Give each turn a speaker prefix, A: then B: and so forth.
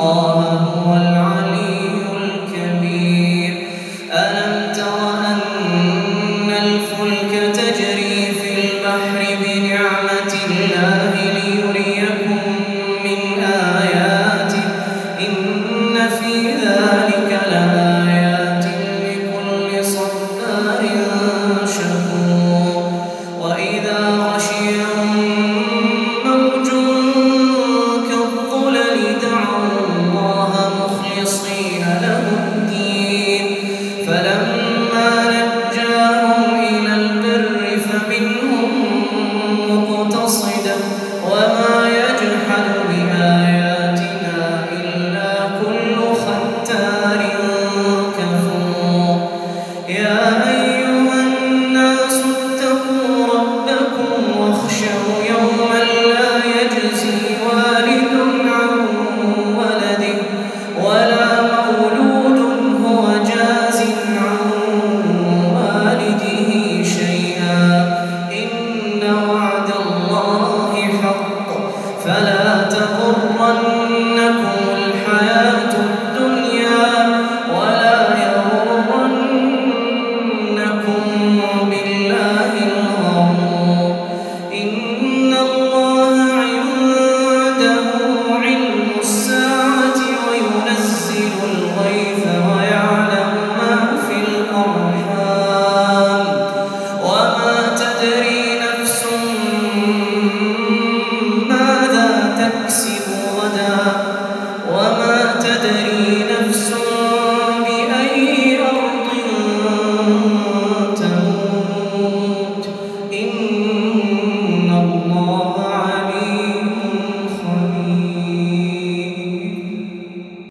A: Oh. وما